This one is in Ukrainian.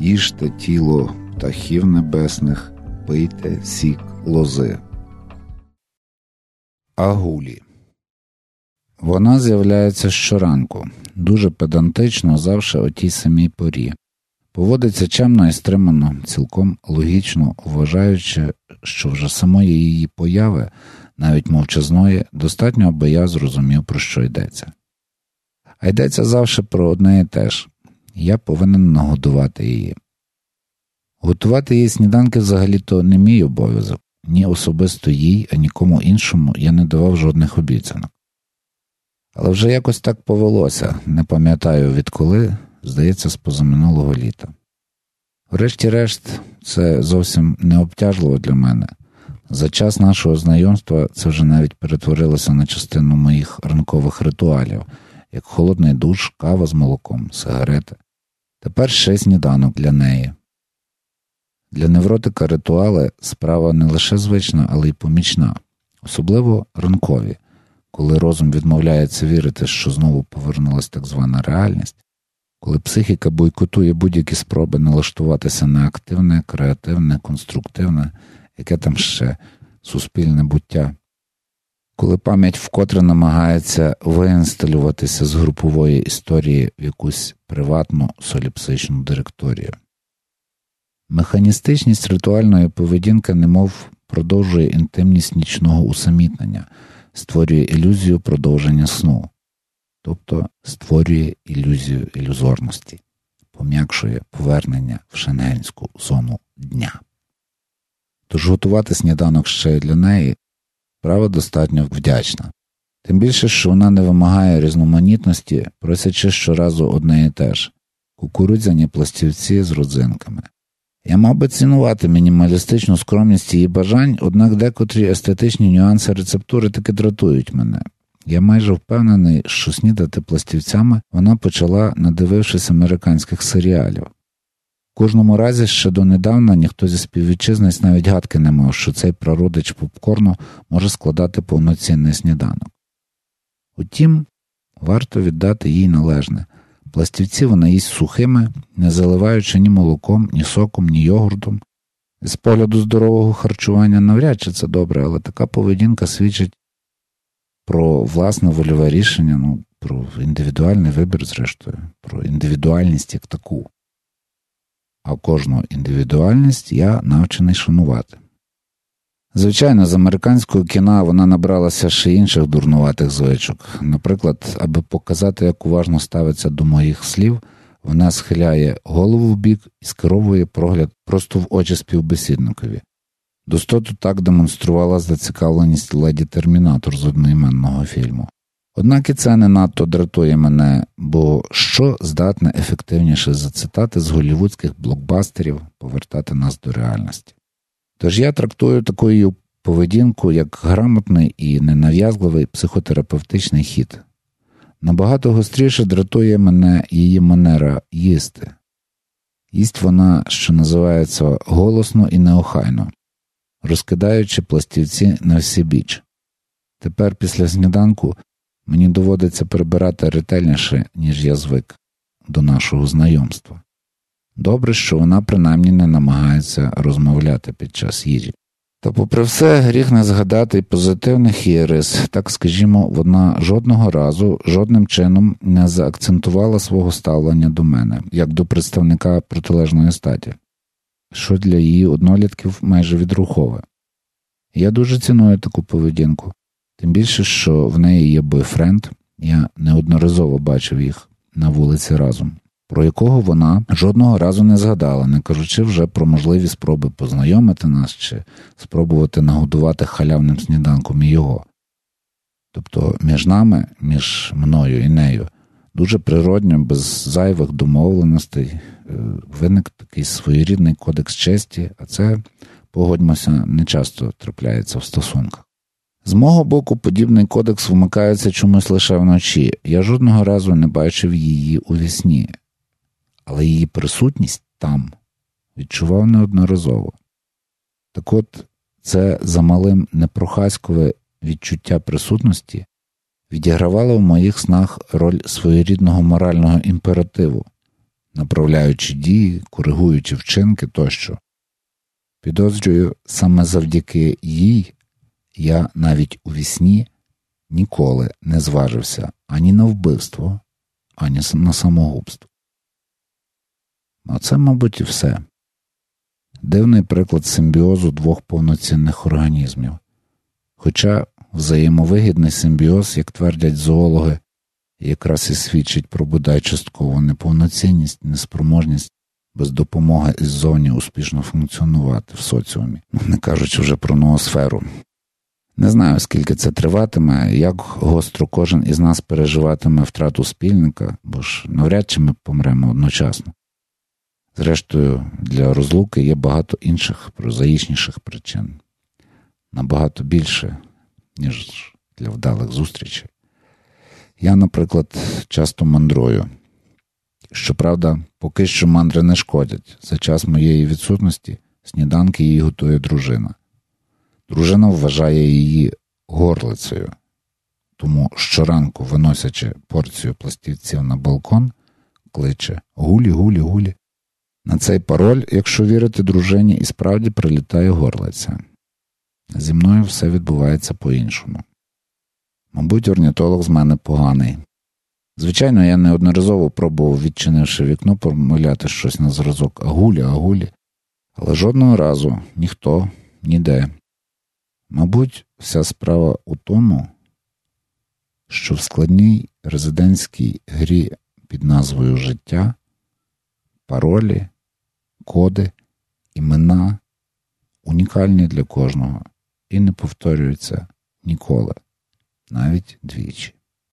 їжте тіло птахів небесних, пийте сік лози. Агулі. Вона з'являється щоранку, дуже педантично завше о тій самій порі. Поводиться чемно і стримано, цілком логічно вважаючи, що вже самої її появи, навіть мовчазної, достатньо, аби я зрозумів, про що йдеться. А йдеться завжди про одне і те ж я повинен нагодувати її. Готувати їй сніданки взагалі то не мій обов'язок, ні особисто їй, а нікому іншому я не давав жодних обіцянок. Але вже якось так повелося, не пам'ятаю відколи, здається, з позаминулого літа. Врешті-решт, це зовсім не обтяжливо для мене. За час нашого знайомства це вже навіть перетворилося на частину моїх ранкових ритуалів, як холодний душ, кава з молоком, сигарети. Тепер ще сніданок для неї. Для невротика ритуали справа не лише звична, але й помічна, особливо ранкові, коли розум відмовляється вірити, що знову повернулася так звана реальність, коли психіка бойкотує будь-які спроби налаштуватися на активне, креативне, конструктивне, яке там ще суспільне буття, коли пам'ять вкотре намагається виінсталюватися з групової історії в якусь приватну соліпсичну директорію. Механістичність ритуальної поведінки немов продовжує інтимність нічного усамітнення, створює ілюзію продовження сну, тобто створює ілюзію ілюзорності, пом'якшує повернення в шенгенську зону дня. Тож готувати сніданок ще й для неї справа достатньо вдячна, тим більше, що вона не вимагає різноманітності, просячи щоразу одне і те ж кукурудзяні пластівці з родзинками. Я мав би цінувати мінімалістичну скромність її бажань, однак декотрі естетичні нюанси рецептури таки дратують мене. Я майже впевнений, що снідати пластівцями вона почала, надивившись американських серіалів. Кожному разі ще донедавна ніхто зі співвітчизниць навіть гадки не мав, що цей прародич попкорну може складати повноцінний сніданок. Утім, варто віддати їй належне. Пластівці вона їсть сухими, не заливаючи ні молоком, ні соком, ні йогуртом. З погляду здорового харчування навряд чи це добре, але така поведінка свідчить про власне вольове рішення, ну, про індивідуальний вибір, зрештою, про індивідуальність як таку. А кожну індивідуальність я навчений шанувати. Звичайно, з американського кіна вона набралася ще інших дурнуватих звичок. Наприклад, аби показати, як уважно ставиться до моїх слів, вона схиляє голову в бік і скеровує прогляд просто в очі співбесідникові. Достоту так демонструвала зацікавленість леді Термінатор з одноіменного фільму. Однак і це не надто дратує мене, бо що здатне ефективніше за цитати з голівудських блокбастерів повертати нас до реальності. Тож я трактую таку поведінку як грамотний і ненав'язливий психотерапевтичний хід. Набагато гостріше дратує мене її манера їсти. Їсть вона, що називається, голосно і неохайно, розкидаючи пластівці на всі біч. Тепер після сніданку мені доводиться прибирати ретельніше, ніж я звик до нашого знайомства. Добре, що вона принаймні не намагається розмовляти під час їжі. Та, попри все, гріх не згадати позитивних рис, так скажімо, вона жодного разу жодним чином не заакцентувала свого ставлення до мене, як до представника протилежної статі, що для її однолітків майже відрухове. Я дуже ціную таку поведінку, тим більше, що в неї є бойфренд, я неодноразово бачив їх на вулиці разом про якого вона жодного разу не згадала, не кажучи вже про можливі спроби познайомити нас чи спробувати нагодувати халявним сніданком і його. Тобто між нами, між мною і нею, дуже природньо, без зайвих домовленостей, е, виник такий своєрідний кодекс честі, а це, погодьмося, не часто трапляється в стосунках. З мого боку, подібний кодекс вмикається чомусь лише вночі. Я жодного разу не бачив її у вісні, але її присутність там відчував неодноразово. Так от це замалим непрохаськове відчуття присутності відігравало в моїх снах роль своєрідного морального імперативу направляючи дії, коригуючи вчинки тощо. Підозрюю, саме завдяки їй я навіть у вісні ніколи не зважився ані на вбивство, ані на самогубство. А це, мабуть, і все. Дивний приклад симбіозу двох повноцінних організмів. Хоча взаємовигідний симбіоз, як твердять зоологи, якраз і свідчить про бодай часткову неповноцінність, неспроможність без допомоги іззовні успішно функціонувати в соціумі, ну, не кажучи вже про ноосферу. Не знаю, скільки це триватиме, як гостро кожен із нас переживатиме втрату спільника, бо ж навряд чи ми помремо одночасно. Зрештою, для розлуки є багато інших прозаїчніших причин, набагато більше, ніж для вдалих зустрічей. Я, наприклад, часто мандрую. Щоправда, поки що мандри не шкодять. За час моєї відсутності сніданки її готує дружина. Дружина вважає її горлицею, тому щоранку, виносячи порцію пластівців на балкон, кличе Гулі, гулі, гулі. На цей пароль, якщо вірити дружині, і справді прилітає горлиця. Зі мною все відбувається по-іншому. Мабуть, орнітолог з мене поганий. Звичайно, я неодноразово пробував, відчинивши вікно, промовляти щось на зразок агулі, агулі, але жодного разу ніхто ніде. Мабуть, вся справа у тому, що в складній резидентській грі під назвою Життя паролі, коди, імена унікальні для кожного і не повторюються ніколи навіть двічі.